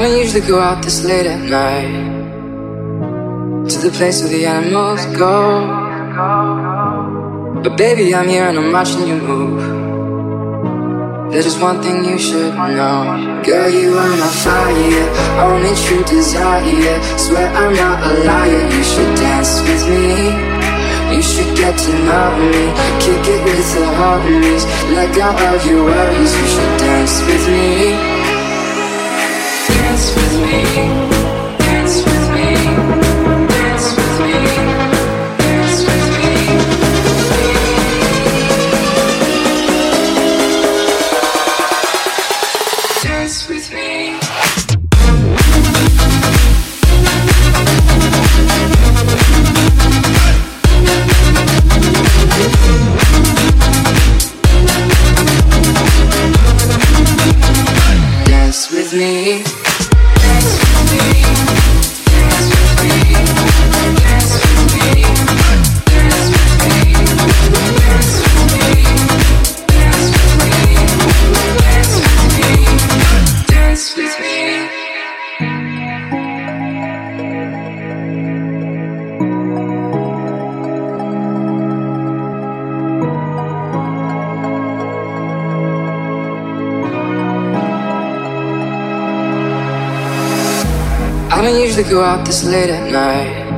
I don't usually go out this late at night to the place where the animals go. But baby, I'm here and I'm watching you move. There's just one thing you should know. Girl, you are my fire, only true desire. Swear I'm not a liar, you should dance with me. You should get to know me, kick it with the homies. Let go of your worries, you should dance with me. With me. Dance with me. I don't usually go out this late at night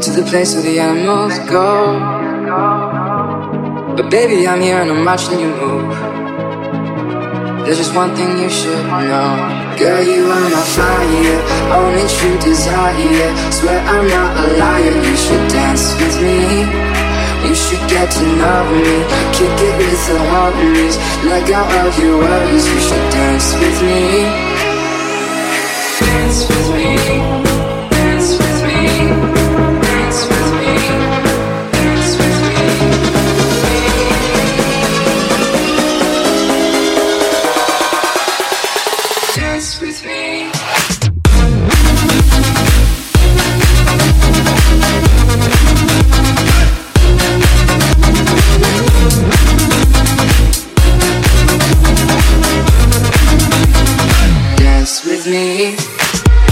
to the place where the animals go. But baby, I'm here and I'm watching you move. There's just one thing you should know. Girl, you are my fire, only true desire. Swear I'm not a liar, you should dance with me. You should get to know me, kick it with the homies. Let go of your worries, you should dance with me. Dance with me,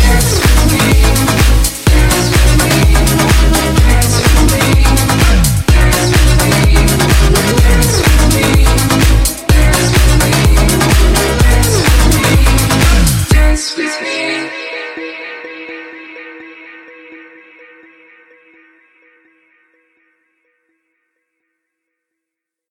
Dance